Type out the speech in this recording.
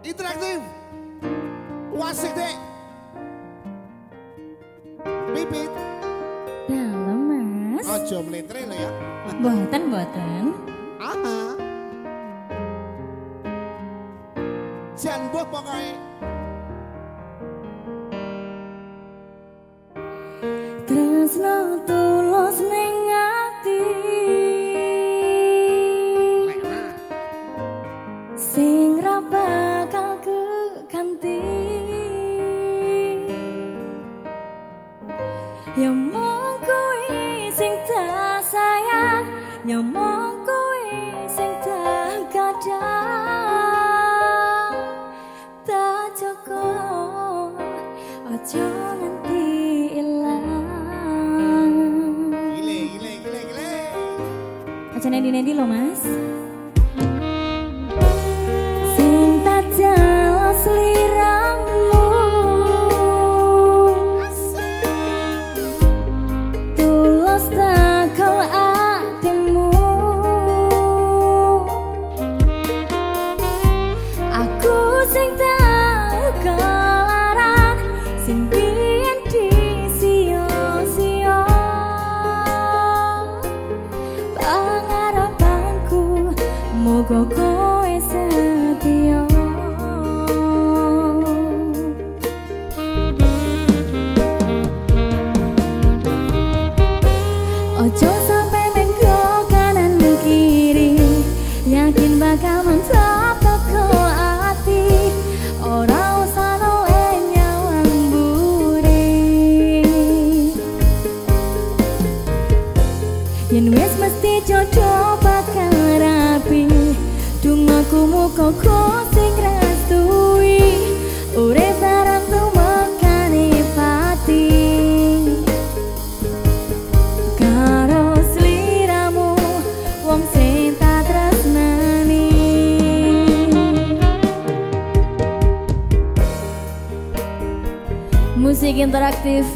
Interaktif. Wasik dek. Pipit. Dalam mas. Ojo melintre lo ya. Buatan buatan. Aha. Jan buat pokoknya. Ya mong kuwi sing tak sayang, ya mong kuwi sing tak kadang. Tak cukup, ojo nganti ilang. Gile, gile, gile, gile. Aja nendi-nendi lo mas go go mesti jodoh bakal rapi Dungaku muka kok sing restui Urip barang tumekane pati. Karo sliramu wong sing tak tresnani. Musik interaktif